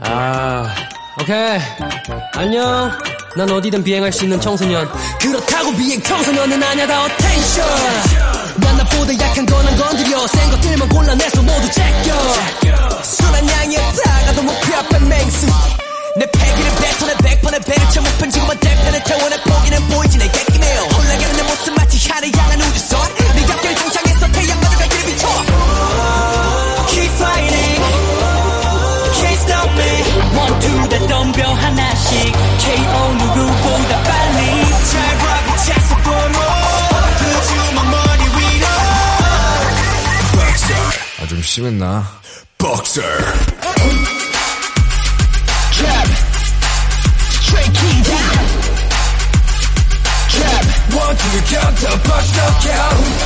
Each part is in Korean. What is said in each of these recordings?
아, 오케이. 안녕. 난 어디든 비행할 수 있는 청소년. 그렇다고 비행 청소년은 아냐 다 attention. 난 나보다 약한 건 안 건드려. 센 것들만 골라내서 모두 제껴. 순한 양이었다가도 목표 앞에 맹수. 내 패기를 One, two, 다 덤벼 하나씩 KO 누구보다 빨리 잘 봐고 차서보로 그 주먹 머리 위로 아, 좀 심했나? Boxer. Jab Straight key down Jab One two counter punch knockout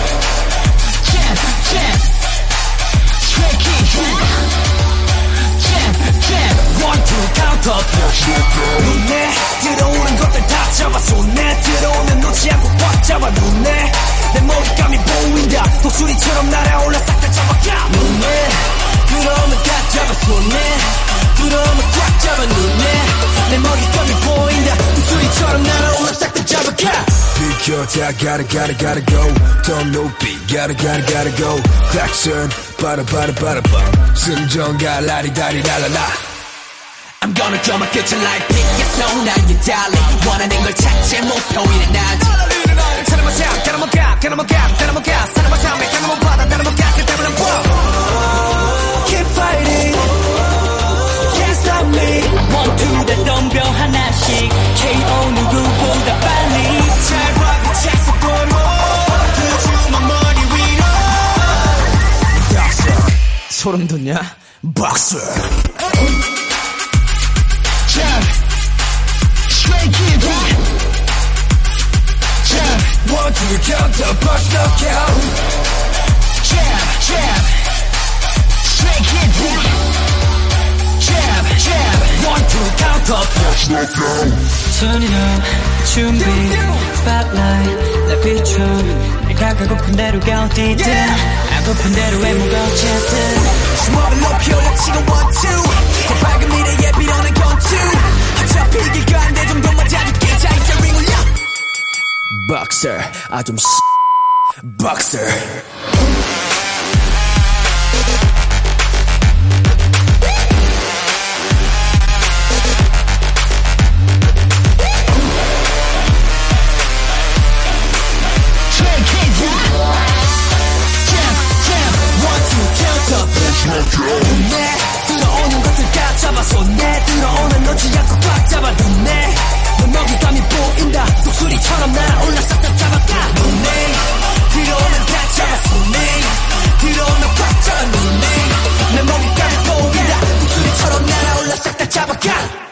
Knockout 눈에 들어오는 것들 다 잡아 손에 들어오면 놓지 않고 꽉 잡아 눈에. 내 머리감이 보인다. 독수리처럼 날아올라 싹 다 잡아가. 눈에 들어오면 다 잡아 손에. 들어오면 꽉 잡아 눈에. 내 머리감이 보인다. 독수리처럼 날아올라 싹 다 잡아가. 비켜 다 gotta gotta gotta go. 더 높이 gotta gotta gotta go. 클락션 빠라 빠라 빠라 빰 순정가 라리다리 랄랄라 I'm gonna draw my 끝을 like Picasso 난 darling 원하는 걸 찾지 목표이는 나지. 사람은 삶 가나만 가 가나만 가 가나만 가 사람은 삶에 가나만 받아 나나만 가 그때문에 뭐 Keep fighting. Can't stop me. One, two, 다 덤벼 하나씩. KO 누구보다 빨리. 잘 봐고 차서보로. 그 주먹 머리 위로. 박스 소름 돋냐? 박스 Jab Straight kick Jab One two counter punch knockout Jab Jab Straight kick Jab Jab One two counter punch knockout Turn it up 준비 Spotlight 날 비춰 내가 가고픈 대로 가 어디든 아고픈 대로 해먹어 어쨌든 주먹을 높이 올려 지금 one two 더 밝은 미래에 Boxer 아좀 눈 꽉 잡아